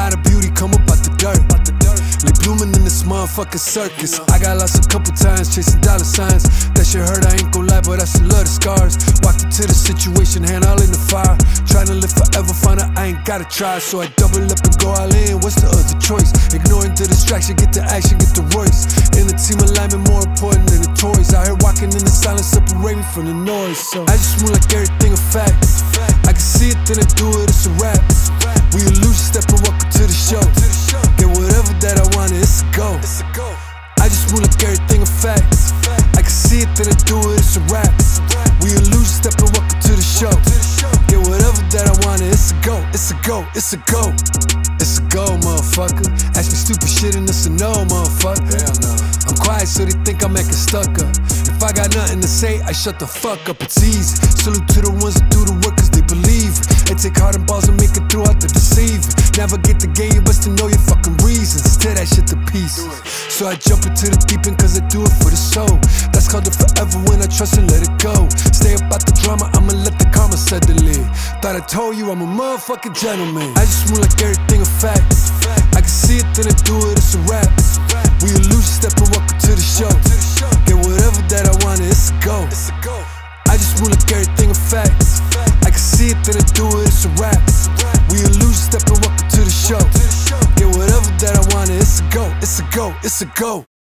lot of beauty come up out the dirt. Lay blooming in this motherfucking circus. I got lost a couple times chasing dollar signs. That shit hurt, I ain't gon' lie, but I still love the scars. Walked into the situation, hand all in the fire. Trying to live forever, find out I ain't gotta try. So I double up and go all in. What's the other choice? Ignoring the distraction, get the action, get the Royce. In the team alignment, more important than the toys. Out here walking in the silence, separate me from the noise. So I just move like everything a fact. Go, it's a go, it's a go. It's a go, motherfucker. Ask me stupid shit and it's a no, motherfucker. I'm quiet so they think I'm acting stuck up. If I got nothing to say, I shut the fuck up, it's easy. Salute to the ones that do the work cause they believe it. They take hard and balls and make it through out the deceiving. Navigate the game, you best to know your fucking reasons. Tear that shit to pieces. So I jump into the deep end cause I do it for the soul. That's called it forever when I trust and let it go. Stay about the drama, I'ma let the karma settle in. Thought I told you I'm a motherfucking gentleman. I just move like everything a fact. I can see it, then I do it, it's a rap. We illusion, step and welcome to the show. Get whatever that I wanted, it's a go. I just move like everything a fact. I can see it, then I do it, it's a rap. We illusion, step and welcome to the show. Get whatever that I wanted, it's a go, it's a go, it's a go.